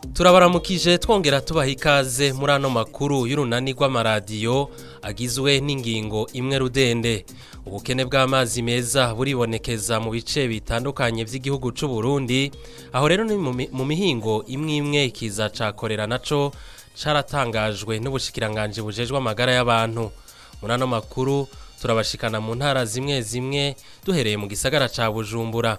turabaramukije twongera tubaha ikaze muri ano makuru y'urunani rw'amaradiyo agizwe n'ingingo imwe rudende ubukene bw'amazi meza buribonekeza mu bice bitandukanye by'igihugu cy'u Burundi aho rero ni mu mihingo imwe imwe ikiza cakorera naco caratangajwe n'ubushikiranganje bujejwe amagara y'abantu muri ano makuru turabashikana mu ntara zimwe zimwe duhereye mu gisagara ca Bujumbura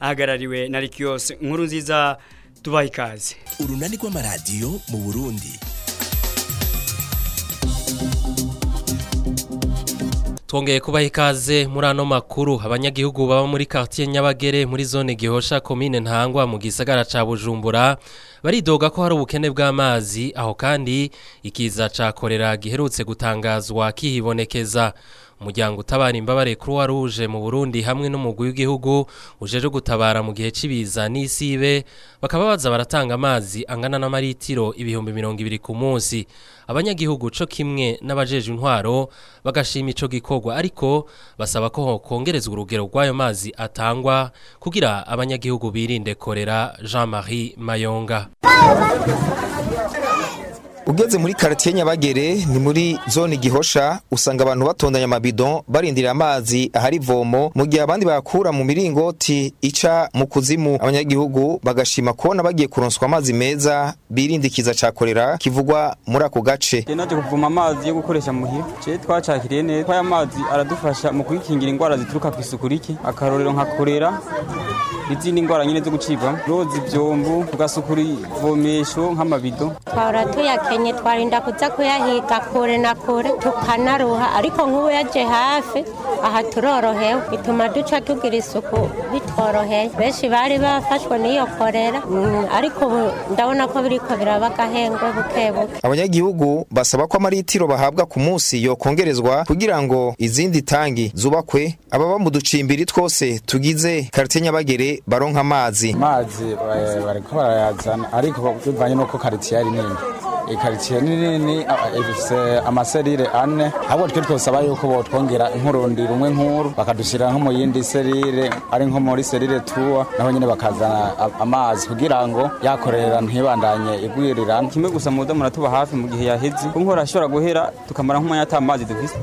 ahagarariwe na Rikios nkuru nziza tubaha ikaze urunani rw'amaradiyo mu Burundi twongeye kubaha ikaze muri ano makuru abanyagihugu baba muri quartier Nyabagere muri zone Gihosha commune Ntangwa mu gisagara ca Bujumbura baridoga ko hari ubukene bw'amazi aho kandi ikiza ca korera giherutse gutangazwa kihibonekeza umuryango utabara imbabare croix rouge mu Burundi hamwe n'umugwi w'igihugu ujeje gutabara mu gihe cibiza n'isibe bakaba baza baratanga amazi angana n'amaritiro ibihumbi mirongo ibiri ku munsi abanyagihugu cyo kimwe n'abajeje intwaro bagashima icyo gikorwa ariko basaba ko kongerezwa urugero rw'ayo mazi atangwa kugira abanyagihugu birinde korera Jean-Marie Mayonga ugeze muri karitiye nyabagere ni muri zone gihosha usanga abantu batondanya amabido barindira amazi ahari ivomo mu gihe abandi bakura mu miringoti ica mu kuzimu abanyagihugu bagashima kubona bagiye kuronswa amazi meza birindikiza cya korera kivugwa muri ako gace naje kuvoma amazi yo gukoresha muhira cye twacakiriye neza aya mazi aradufasha mu kwikingira indwara zituruka ku isuku rike akarorero nka korera izindi ndwara nyine zo gucibwa roza ibyombo tugasukura ivomesho nk'amabido twahora tuyakenye twarinda kuza kuyahiga kure na kure tukanaruha ariko nk'ubu yaje hafi aha turorohewe bituma duca tugira isuku bitworoheye benshi bari bafashwe n'iyo korera mm, ariko ubu ndabona ko biriko biraba agahengwe buke buke abanyagihugu basaba ko amaritiro bahabwa ku munsi yokongerezwa kugira ngo izindi tangi zubakwe ababa mu ducimbiri twose tugize karite nyabagere baronka amazi amazi eh, bariko barayazana ariko bivanye n'uko karite yari nini ikaritsiye nini eh, ifise amaserire ane ahubwo twe twosaba yuko botwongera inkurundi rumwe nkuru bakadushyira nko mu yindi serire ari nko muri serire turuwa naho nyine bakazana amazi kugira ngo yakorera ntibandanye igwirirana kimwe gusa mu mudamu tuba hafi mu gihe yaheze kuko ashobora guhera tukamara nk'umwanya amazi dufise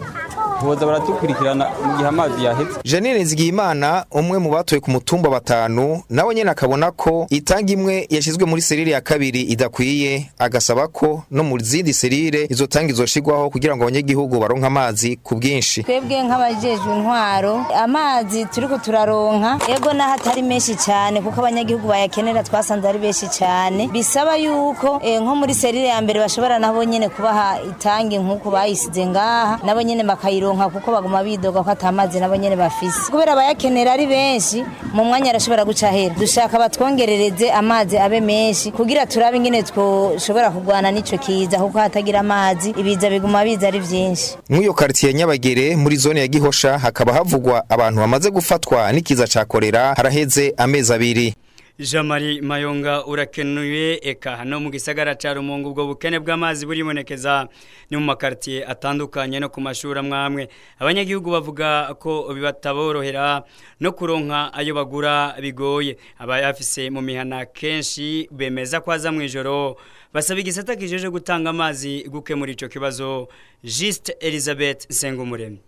boza baradukurikirana mu gihe amazi yahetse janine nzigiyimana umwe mu batuye ku mutumba batanu nawe nyine akabona ko itanga imwe yashyizwe muri serire ya kabiri idakwiye agasaba ko no mu zindi serire izo tanga izoshigwaho kugira ngo abanyagihugu baronke amazi ku bwinshi twebwe nk'abajejwe intwaro amazi turiko turaronka ego naho atari menshi cyane kuko abanyagihugu bayakenera twasanze ari benshi cyane bisaba yuko eh, nko muri serire ya mbere bashobora nabo nyine kubaha itangi nk'uko bayisize ngaha nabo nyine bakayironka bakironka kuko baguma bidoga ko atamazi nabo nyene bafise kubera bayakenera ari benshi mu mwanya arashobora gucahera dushaka batwongerereze amazi abe menshi kugira turabe ingene twoshobora kurwana n'ico kiza kuko hatagira amazi ibiza biguma biza ari vyinshi mw'iyo karitiye nyabagere muri zone ya gihosha hakaba havugwa abantu bamaze gufatwa n'ikiza ca korera haraheze amezi abiri jean marie mayonga urakenuye eka hano mu gisagara cya rumungu ubwo bukene bw'amazi buribonekeza ni mu makaritsiye atandukanye no ku mashuri amwe abanyagihugu bavuga ko bibataborohera no kuronka ayo bagura bigoye abayafise mu mihana kenshi bemeza kwaza aza mu ijoro basaba igisata kijeje gutanga amazi gukemura icyo kibazo jisite elizabeth nsengumuremyi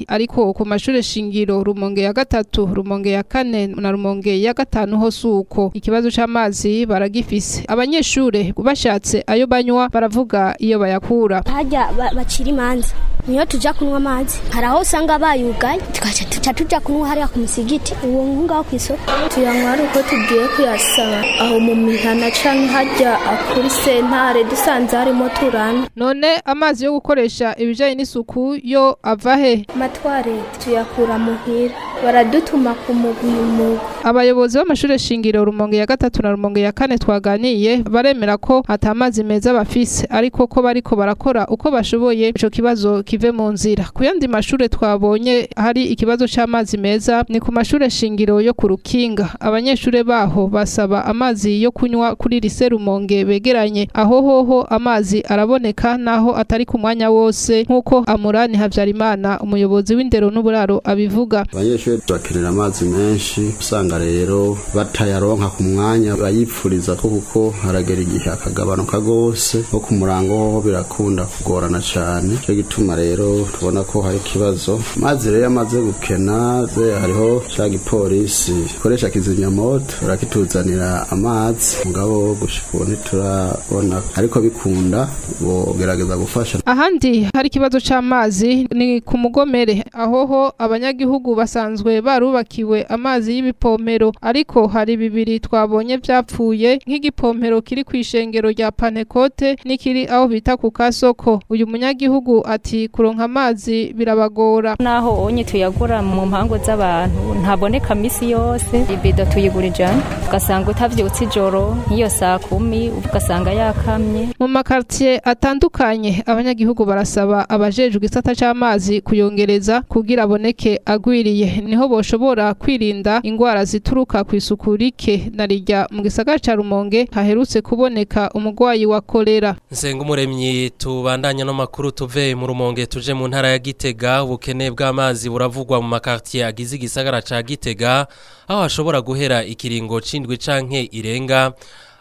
ariko ku mashuri shingiro rumonge ya gatatu rumonge ya kane na rumonge ya gatanu gatanu ho suko ikibazo cyamazi baragifise abanyeshuri bashatse ayo banywa baravuga iyo bayakura harya bacira imanza niyo tuja kunywa amazi hari aho usanga bayugaye tugaca tuja kunywa hariya ku musigiti uwo ngaho ku isoko tuyanywa ari uko tugiye kuyasaba aho mu mihana canke harya kuri sentare dusanze harimo turana none amazi yo gukoresha ibijanye n'isuku yo ava he matware tuyakura muhira baradutuma ku mugwi abayobozi y'amashuri shingiro Rumonge ya gatatu na Rumonge ya kane twaganiye baremera ko atamazi meza bafise ariko ko bariko barakora uko bashoboye icyo kibazo kive mu nzira ku yandi mashuri twabonye hari ikibazo cy’amazi meza ni ku mashuri shingiro yo ku Rukinga Abanyeshuri baho basaba amazi yo kunywa kuri lise Rumonge begeranye aho hoho amazi araboneka naho atari ku mwanya wose nkuko Amurani Habyarimana umuyobozi w'indero n'uburaro abivuga abanyeshure bakirira amazi menshi usanga rero batayaronka ku mwanya bayipfuriza ko kuko haragera igihe akagabanuka gose no ku murango birakunda kugorana cyane cyo gituma rero tubona ko hari ikibazo mazi rero yamaze gukena ze hariho cya gipolisi ikoresha kizimyamoto barakituzanira amazi ngabo gushikura ntiturabona ariko bikunda bogerageza gufasha ahandi hari ikibazo cy'amazi ni ku mugomere aho ho abanyagihugu basanzwe barubakiwe amazi y’ibipomero ariko ariko hari bibiri twabonye byapfuye nk'igipompero kiri ku ishengero rya Panekote n'ikiri aho bita ku kasoko uyu munyagihugu ati kuronka amazi birabagora naho onye tuyagura mu mpango z'abantu ntaboneka misi yose ibido tuyigura ijana ugasanga utavyutse ijoro nk'iyo saa kumi ugasanga yakamye mu makartier atandukanye abanyagihugu barasaba abajejwe isata cy'amazi kuyongereza kugira aboneke agwiriye niho boshobora kwirinda indwara zituruka ku isukurike narijya mu gisagara ca Rumonge haherutse kuboneka umugwayi wa kolera Nsenga umuremyi tubandanya no makuru tuve mu Rumonge tuje mu ntara ya Gitega ubukene bw'amazi buravugwa mu makartier agize igisagara ca Gitega aho hashobora guhera ikiringo cindwi canke irenga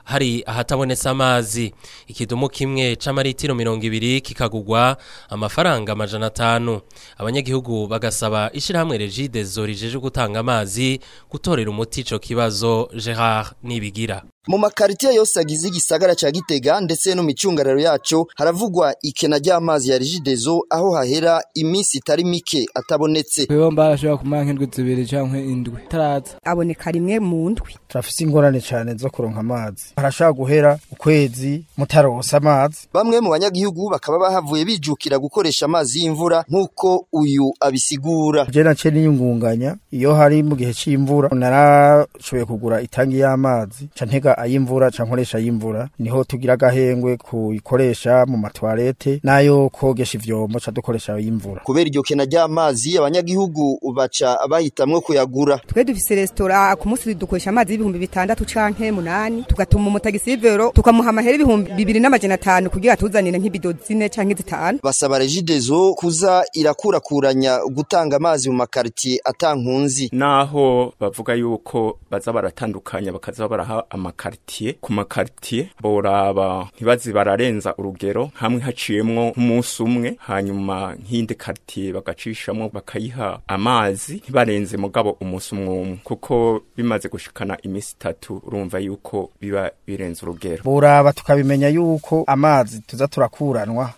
hari ahatabonetse amazi ikidumu kimwe c'amaritiro mirongo ibiri kikagugwa amafaranga amajana atanu abanyagihugu bagasaba ishirahamwe regidezo rijeje gutanga amazi gutorera umuti ico kibazo Gerard Nibigira mu makaritsiye yose agize igisagara cya gitega ndetse no mu micungararo yacu haravugwa ikena ry'amazi ya rigidezo aho hahera iminsi itari mike atabonetse ibomba arashobora kumara nk'indwi zibiri cyangwa indwi itaraza aboneka rimwe mu ndwi turafite ingorane cyane zo kuronka amazi harashobora guhera ukwezi mutarose amazi bamwe mu banyagihugu bakaba bahavuye bijukira gukoresha amazi y'imvura nk'uko uyu abisigura jena ce n'inyungunganya iyo hari mu gihe cy'imvura narashoboye kugura itangi y'amazi ntega kuvuga ay'imvura canke nkoresha y'imvura niho tugira gahengwe kuyikoresha mu matwarete nayo kogesha ivyombo ca dukoresha y'imvura kubera iryo kena ry'amazi abanyagihugu baca bahitamwo kuyagura twe dufise restaurant ku munsi dukoresha amazi y'ibihumbi bitandatu canke munani tugatuma umutagisi y'ivero tukamuha amahera ibihumbi bibiri n'amajana atanu kugira tuzanire nk'ibido zine canke zitanu basaba regidezo kuza irakurakuranya gutanga amazi mu makaritiye atankunzi naho bavuga yuko baza baratandukanya bakaza baraha amakaro karitiye ku makaritiye boraba ntibazi bararenza urugero hamwe haciyemo umunsi umwe hanyuma nk'indi karitiye bagacishamo bakayiha amazi ntibarenze mugabo umunsi umwe umwe kuko bimaze gushikana iminsi itatu urumva yuko biba birenze urugero boraba tukabimenya yuko amazi tuza turakuranwa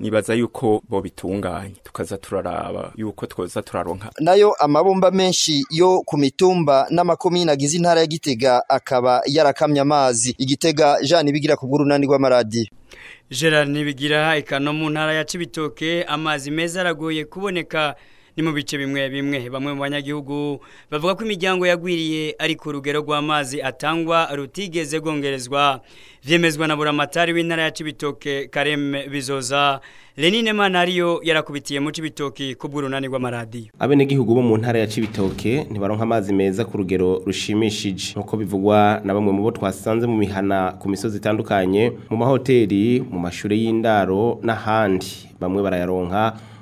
nibaza yuko bo bitunganye tukaza turaraba yuko twoza turaronka nayo amabumba menshi yo ku mitumba n'amakomine agize intara ya Gitega akaba yarakamye amazi igitega jani bigira ku bw'urunani rw'amaradiyo Gerard nibigira ikano mu ntara ya Cibitoke amazi meza aragoye kuboneka ni mu bice bimwe bimwe bamwe mu banyagihugu bavuga ko imiryango yagwiriye ari ku rugero rw'amazi atangwa rutigeze gongerezwa byemezwa na buramatari w'intara ya Cibitoke Kareme Bizoza Lenine Manariyo yarakubitiye mu Cibitoke ku bw'urunani rw'amaradiyo abenegihugu bo mu ntara ya Cibitoke ntibaronka amazi meza ku rugero rushimishije nkuko bivugwa na bamwe mu bo twasanze mu mihana ku misozi itandukanye mu mahoteli mu mashuri y'indaro n'ahandi bamwe barayaronka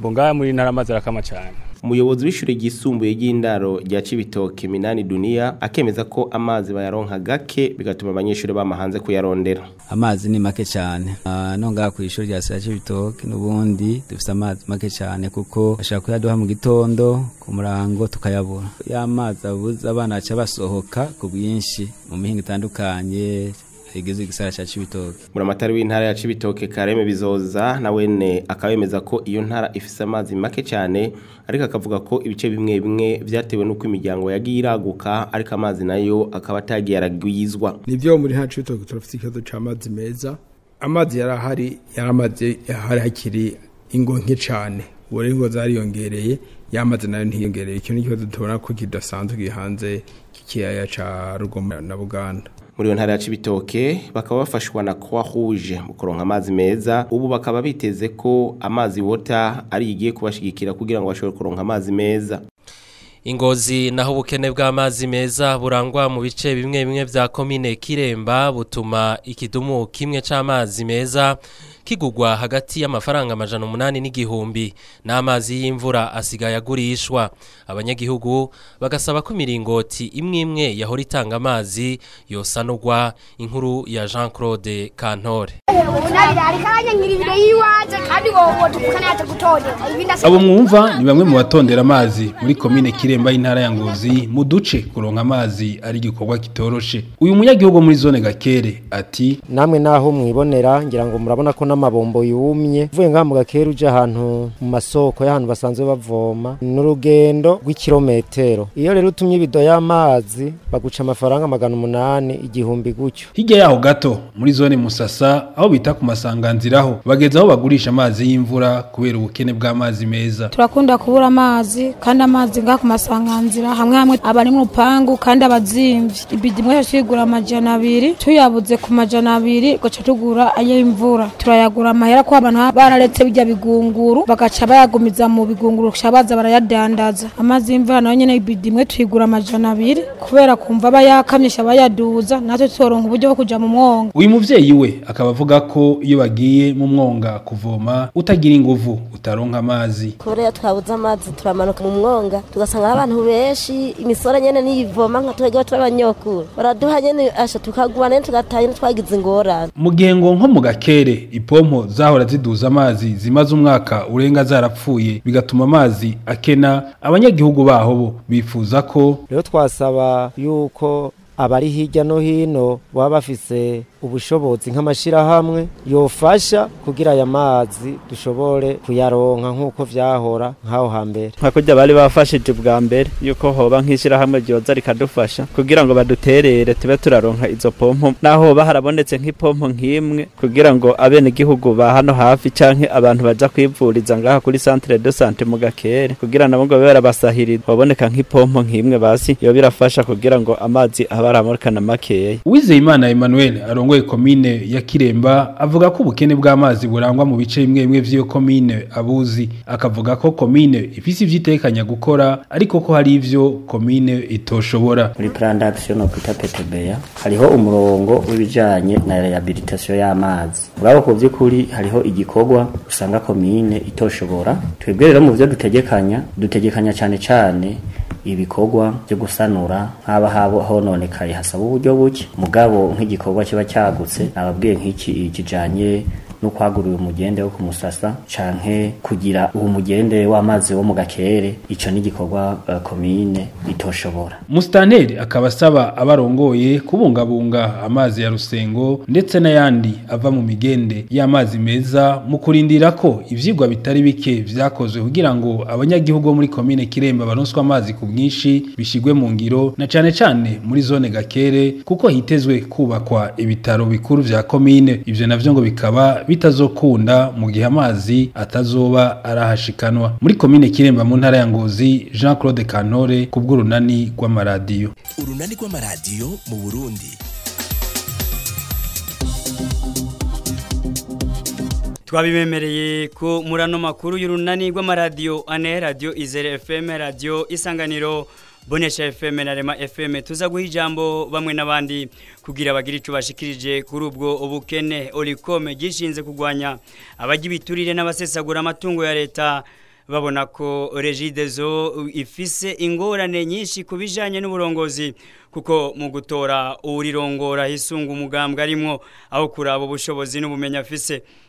ngo muri ntara amazi arakama cyane umuyobozi w'ishuri ryisumbuye ry'indaro rya Cibitoke Minani Dunia akemeza ko amazi bayaronka gake bigatuma abanyeshuri bama kuyarondera amazi ni make cyane ah, no ku ishuri rya Cibitoke n'ubundi dufite amazi make cyane kuko ashaka kuyaduha mu gitondo ku murango tukayabura ya mazi abuze abana baca basohoka ku bwinshi mu mihinga itandukanye igeze igisara cya Cibitoke muramata w'intara ya Cibitoke Kareme Bizoza na wene akabemeza ko iyo ntara ifise amazi make cyane ariko akavuga ko ibice bimwe bimwe byatewe nuko imiryango yagiye iraguka ariko amazi nayo akaba atagiye aragwizwa nibyo muri ntara Cibitoke turafite ikibazo cy'amazi meza amazi yari ahari yari amazi ahari hakiri ingo nke cyane ubu rero ingo zariyongereye yamaze nayo ntiyongereye icyo ni ikibazo tubona ko kidasanzwe hanze k'ikiyaga ca rugoma na buganda muri iyo ntara ya Cibitoke bakaba bafashwa na Croix Rouge mu kuronka amazi meza ubu bakaba biteze ko amazi wota ari igiye kubashigikira kugira ngo bashobore kuronka amazi meza Ingozi naho ubukene bw'amazi meza burangwa mu bice bimwe bimwe bya komine Kiremba butuma ikidumu kimwe cy’amazi meza kigugwa hagati y'amafaranga amajana umunani n'igihumbi n'amazi y'imvura asigaye agurishwa abanyagihugu bagasaba ko imiringoti imwe imwe yahora itanga amazi yosanurwa inkuru ya jean claude kantore abo mwumva ni bamwe mu batondera amazi muri komine kiremba y'intara ya ngozi mu duce kuronka amazi ari igikorwa kitoroshe uyu munyagihugu muri zone gakere ati namwe naho mwibonera ngira ngo murabona ko n'amabombo yumye uvuye ngaha mu gakera uje ahantu mu masoko y'ahantu basanzwe bavoma ni urugendo rw'ikirometero iyo rero utumye ibido y'amazi baguca amafaranga magana umunani igihumbi gutyo hirya yaho gato muri zone musasa aho bita ku masanganziraho bageze aho bagurisha amazi y'imvura kubera ubukene bw'amazi meza turakunda kubura amazi kandi amazi ngaha ku masanganzira hamwe hamwe abari mu rupangu kandi abazimvye ibido imwe yashigura amajana abiri tuyabuze ku majana abiri gaca tugura ay'imvura turaya barayagura amahera ko abantu bararetse bijya bigunguru bagaca bayagumiza mu bigunguru baza barayadandaza amazi y'imvura nayo nyine ibidi imwe tuyigura amajana abiri kubera kumva bayakamyisha bayaduza natwe turonka uburyo bwo kuja mu mwonga uyu muvyeyi we akaba avuga ko iyo bagiye mu mwonga kuvoma utagira inguvu utaronka amazi kubera twabuze amazi turamanuka mu mwonga tugasanga abantu benshi imisora nyene niyivoma nka twebwe turabanyokura baraduha nyene asha tukagwa nene twagize ingorane mu gihe ngo nko mu gakere ipo ipompo zahora ziduza amazi zimaze umwaka urenga zarapfuye bigatuma amazi akena abanyagihugu baho bo bifuza ko rero twasaba yuko abari hirya no hino baba bafise ubushobozi nk'amashyirahamwe yofasha kugira aya mazi dushobore kuyaronka nk'uko vyahora nk'aho hambere nkakurya bari bafashije bwa mbere yuko hoba nk'ishyirahamwe ryoza rikadufasha kugira ngo baduterere tube turaronka izo pompo naho harabonetse nk'ipompo nk'imwe kugira ngo abenegihugu ba hano hafi canke abantu bajya kwivuriza ngaha kuri centre de sante mu gakere kugira nabo ngo bibera basahiriza hoboneka nk'ipompo nk'imwe basi yo birafasha kugira ngo amazi abe na makeya wizeye imana Emmanuel arongo w'uwuhe komine ya kiremba avuga ko ubukene bw'amazi burangwa mu bice bimwe bimwe by'iyo komine abuzi akavuga ko komine ifise ivyo itekanya gukora ariko ko hari ibyo komine itoshobora kuri plan d'action no kwita petebeya hariho umurongo w’ibijyanye na rehabilitation y'amazi urabo ku by’ukuri hariho igikorwa usanga komine itoshobora twebwe rero mu vyo dutegekanya dutegekanya cyane cyane. ibikorwa byo gusanura nk'aba habo hononekaye hasaba uburyo buke mugabo nk'igikorwa kiba cyagutse nababwiye nk'iki kijanye no kwagurura umugende wo kumusasa canke kugira uwo mugende w'amazi wo mu gakere ico ni igikorwa uh, eh, komine itoshobora Mustaneri akaba asaba abarongoye kubungabunga amazi ya rusengo ndetse n'ayandi ava mu migende y'amazi meza mu kurindira ko ivyigwa bitari bike vyakozwe kugira ngo abanyagihugu muri komine Kiremba baronswe amazi ku bwinshi bishigwe mu ngiro na cane cane muri zone gakere kuko hitezwe kubakwa ibitaro bikuru vya komine ivyo navyo ngo bikaba bitazokunda mu gihe amazi atazoba arahashikanwa muri komine kiremba mu ntara ya ngozi jean claude kantore ku bw'urunani rw'amaradiyo urunani rw'amaradiyo mu burundi twabibemereye ko muri makuru y'urunani rw'amaradiyo ane radiyo izere fm radiyo isanganiro bonesha fm na rema fm tuza guha ijambo bamwe n'abandi kugira bagire ico bashikirije kuri ubwo ubukene Olicome gishinze kugwanya abajya ibiturire n'abasesagura amatungo ya leta babona ko regidezo ifise ingorane nyinshi ku bijyanye n'uburongozi kuko mu gutora urirongora hisunga umugambwe arimo aho kuraba ubushobozi n'ubumenyi afise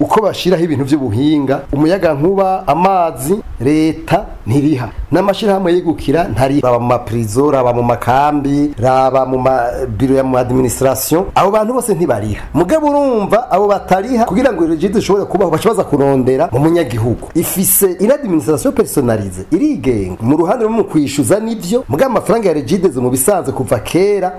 uko bashyiraho ibintu by'ubuhinga umuyaga nkuba amazi leta ntiriha n'amashyirahamwe yegukira ntari raba mu mapurizo raba mu makambi raba mu mabiro ya mu adiminisitirasiyo abo bantu bose ntibariha mugabo urumva abo batariha kugira ngo regide ishobore kubaho baca kurondera mu munyagihugu ifise iri adiminisitirasiyo personalize irigenga mu ruhande rumwe mu kwishyuza nibyo mugabo amafaranga ya regidezo mu bisanzwe kuva kera kera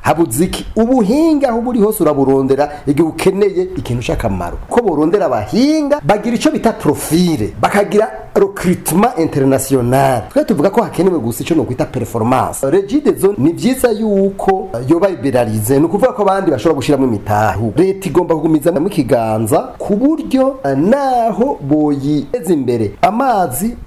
Habuziki iki ubuhinga aho buri hose uraburondera igihe ukeneye ikintu cy'akamaro ko burondera abahinga bagira icyo bita profile bakagira recrutement international twe tuvuga ko hakenewe gusa icyo nukwita performance regide zone ni byiza yuko yoba liberalize ni ukuvuga ko abandi bashobora gushyiramo imitahu leta igomba kugumiza mu kiganza ku buryo eh, naho boyiteza imbere amazi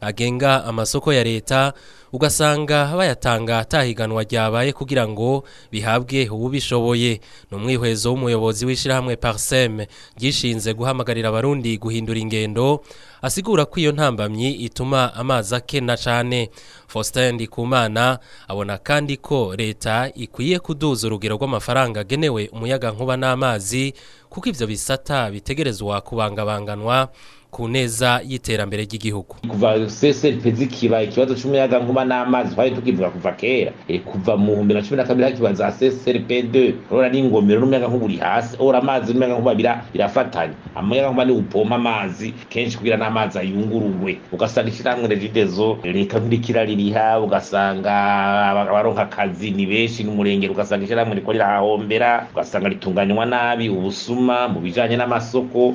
agenga amasoko ya leta ugasanga bayatanga atahiganwa ryabaye kugira ngo bihabwe ubishoboye ni umwihwezo w'umuyobozi w'ishyirahamwe pariseme ryishinze guhamagarira abarundi guhindura ingendo asigura ko iyo ntambamyi ituma amazi akena cyane faustin ndikumana abona kandi ko leta ikwiye kuduza urugero rw'amafaranga agenewe umuyaga nkuba n'amazi kuko ibyo bisata bitegerezwa kubangabanganwa ku neza y'iterambere ry'igihugu kuva seseripe zikiba ikibazo cy'umuyagankuba n'amazi twari tukivuga kuva kera eh, kuva mu bihumbi na cumi na kabiri hakiba za seseripe de urabona n'ingomero n'umuyagankuba uri hasi ora amazi n'umuyagankuba birafatanya umuyagankuba ni upompa amazi kenshi kugira n'amazi ayunguruwe ugasanga ishyirahamwe regidezo reka nk'irikira ririha ugasanga abaronka akazi ni benshi n'umurengero ugasanga ishyirahamwe rikora rirahahombera ugasanga ritunganywa nabi ubusuma mu bijyanye n'amasoko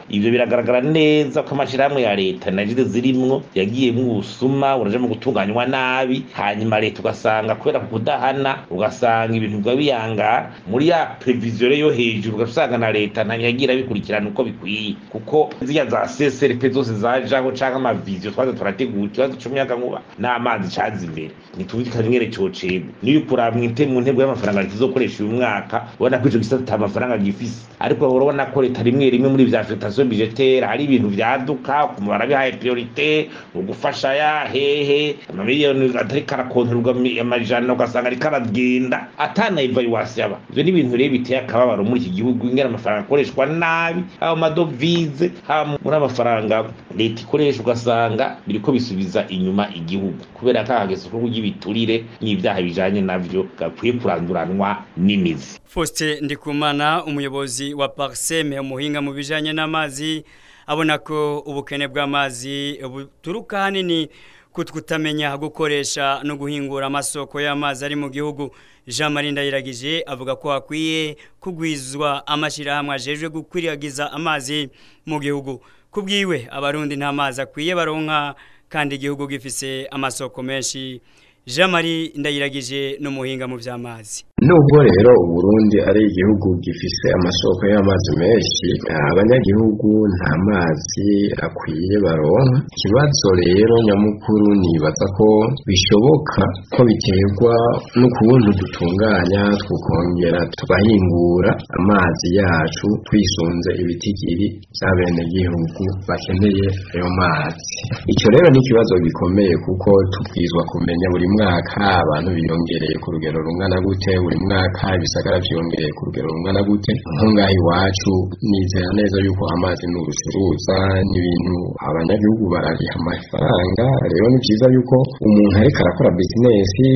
ibyo biragaragara neza ko amashirahamwe ya leta na regidezo yagiye yagiyemwo ubusuma buraja mu gutunganywa nabi hanyuma leta leta ugasanga kubera kudahana ugasanga ibintu biba biyanga muri ya previziyo yo hejuru ugasanga na leta ntanyagira bikurikirana uko bikwiye kuko ziriya za seserepe zose zajaho cyangwa amaviziyo twaza turategura ikibazo cy'umuyagankuba n'amazi cyaza imbere ntitumvikane mwere cyocembe niyo ukura mwite mu ntego y'amafaranga tuzokoresha uyu mwaka ubona ko icyo gisata nta mafaranga gifise ariko bahora ko leta rimwe rimwe muri bya fetasiyo bijetera hari ibintu byaduka barabihaye priorite mu gufasha ya hehe amamiliyoni atari karakontorwa aterwa amajana ugasanga ariko aragenda atanayiva wasaba ibyo ni ibintu rero biteye akababaro muri iki gihugu ingana amafaranga akoreshwa nabi haba amadovize haba muri amafaranga leta ikoresha ugasanga biriko bisubiza inyuma igihugu kubera ko ahageze ko ry'ibiturire n'ibyaha bijanye navyo gakwiye kuranduranwa n'imizi Faustin Ndikumana umuyobozi wa Parseme umuhinga mu bijanye n'amazi abona ko ubukene bw'amazi buturuka hanini kutamenya gukoresha no guhingura amasoko y'amazi ari mu gihugu jean marie ndayiragije avuga ko hakwiye kugwizwa amashyirahamwe ajejwe gukwiragiza amazi mu gihugu ku bwiwe abarundi nta mazi akwiye baronka kandi igihugu gifise amasoko menshi jean marie ndayiragije n'umuhinga mu by'amazi Nubwo rero u Burundi ari igihugu gifise amasoko y'amazi menshi eh, abanyagihugu nta mazi akwiye baronka ikibazo rero nyamukuru nibaza ko bishoboka ko biterwa n'ukuntu dutunganya tukongera tugahingura amazi yacu twisunze ibitigiri by’a by'abenegihugu bakeneye ayo mazi icyo rero ni ikibazo gikomeye kuko tubwizwa kumenya buri mwaka abantu biyongereye ku rugero rungana gute buri mwaka ibisagara byiyongeye ku rugero rungana gute nko iwacu nizera neza yuko amazi ni urucuruza n'ibintu abanyagihugu barariha amafaranga rero ni byiza yuko umuntu ariko arakora bizinesi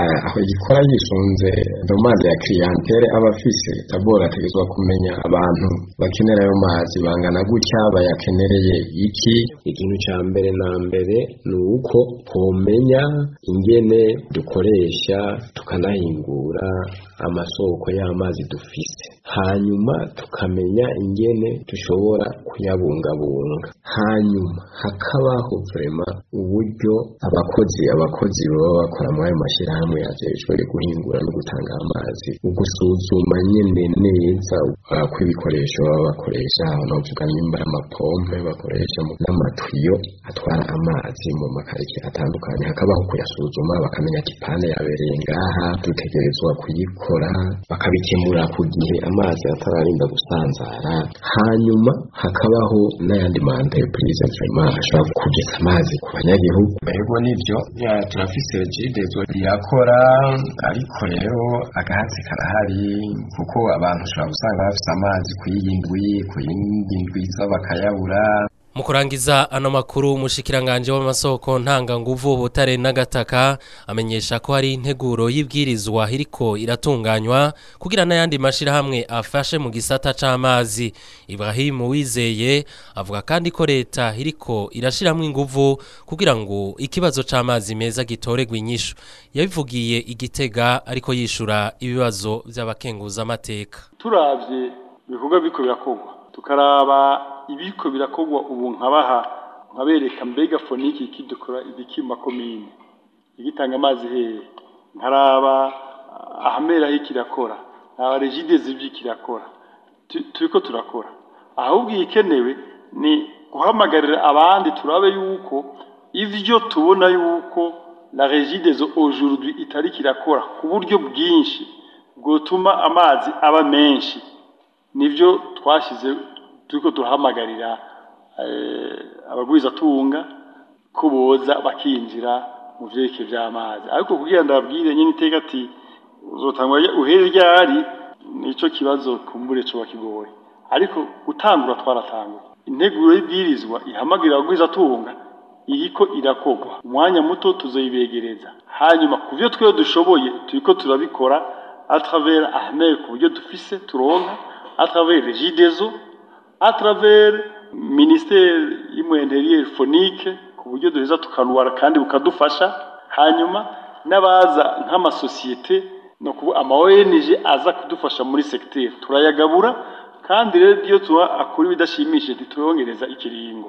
eh, aho gikora yisunze domande ya clientele aba afise tabora ategerezwa kumenya abantu bakenera ayo mazi bangana gutya bayakenereye iki ikintu cya mbere na mbere ni uko twomenya ingene dukoresha tukanahingura amasoko y'amazi dufise hanyuma tukamenya ingene dushobora kuyabungabunga hanyuma hakabaho vrema uburyo abakozi abakozi baba bakora muri ayo mashyirahamwe yajejwe guhingura no gutanga amazi ugusuzuma nyene neza uko ah, ibikoresho baba bakoresha aho novuga nimba amapompe bakoresha n'amatiyo atwara amazi mu makarikiye atandukanye hakabaho kuyasuzuma bakamenya kipane pane yabereye ngaha dutegerezwa kuyikora bakabikemura ku gihe amazi atararinda gusanzara hanyuma hakabaho n'ayandi manda yo purize vraiment ashobora kugeza amazi ku banyagihugu rero nibyo turafise regidezo irakora ariko rero agahatsi karahari kuko abantu ushobora gusanga bafise amazi ku y'indwi ku y'indwi bakayabura mu kurangiza ano makuru umushikiranganje w'amasoko ntanganguvu butare n'agataka amenyesha ko hari integuro y'ibwirizwa iriko iratunganywa kugira n'ayandi mashyirahamwe afashe mu gisata c'amazi Ibrahim Wizeye avuga kandi ko leta iriko irashiramwe inguvu kugira ngo ikibazo cy’amazi meza gitoregwe inyishu yabivugiye igitega ariko yishura ibibazo by'abakenguza amateka bivuga biko birakogwa tukaraba ibiko birakogwa ubu nkabaha nkabereka mbega foniki kidukora ibikima komine igitanga amazi hehe nkaraba ahamera ikirakora naba regide zibyikirakora turiko turakora ahubwo ikenewe ni guhamagarira abandi turabe yuko ivyo tubona yuko na regide zo aujourd'hui itari kirakora ku buryo bwinshi bwotuma amazi aba menshi nibyo twashyize turiko turahamagarira eh, abagwiza tunga ko bakinjira mu vyerekeye by’amazi. ariko kugira ndababwire nyene iteka ati uzotangura uhere ryari nicyo kibazo kumbure coba kigoye ariko utangura twaratanguye integuro y'ibwirizwa ihamagarira abagwiza tunga ko irakogwa umwanya muto tuzoyibegereza hanyuma ku byo twebwe dushoboye turiko turabikora atravera ahmed ku buryo dufise turonka à travers JDESO, à travers minisiteri y'umuheneriye fonike ku buryo duheza tukarwara kandi bukadufasha hanyuma n'abaza nk'amasosiyete no ukuvuga ama ONG aza kudufasha muri segiteri turayagabura kandi rero iyo tuba akora ibidashimishije ntituyongereza ikiringo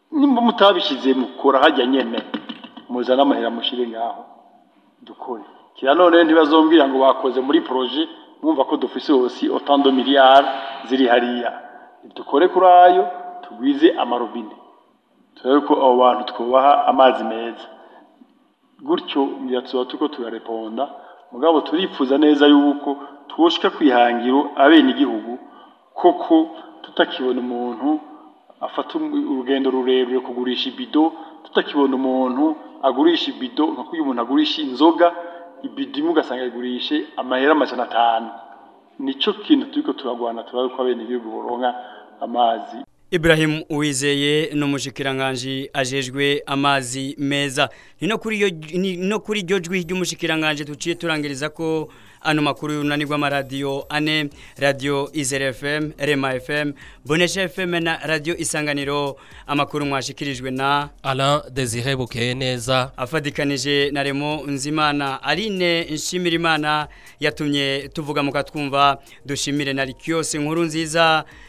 nimba mutabishyize mukora hajya nyene muzane amahera mushyire ngaho dukore kira none ntibazombwira ngo bakoze muri projet mwumva ko dufise osi otando miliyari ziri hariya dukore kuri ayo tugwize amarobine turabe ko abo bantu twubaha amazi meza gutyo biratuba turiko turareponda mugabo turipfuza neza yuko twoshika kwihangiro abene igihugu koko tutakibona umuntu afata urugendo rurerure kugurisha ibido tutakibona umuntu agurisha ibido nk'uko uyu muntu agurisha inzoga ibidimu ugasanga yigurishe amahera amajana atanu nicyo kintu turiko turagwana turabe ko abenegihugu boronka amazi Ibrahim Uwizeye n'umushikiranganji ajejwe amazi meza nino kuri yo no kuri ryo jwi ry'umushikiranganji tuciye turangiriza ko ano makuru yunanirwa amaradiyo ane radiyo izere fm rema fm bonesha fm na radiyo isanganiro amakuru mwashikirijwe na Alain Desire Bukeye neza afadikanije na Remo Nzimana Aline Nshimirimana yatumye tuvuga mu katwumva dushimire na Rikyose nkuru nziza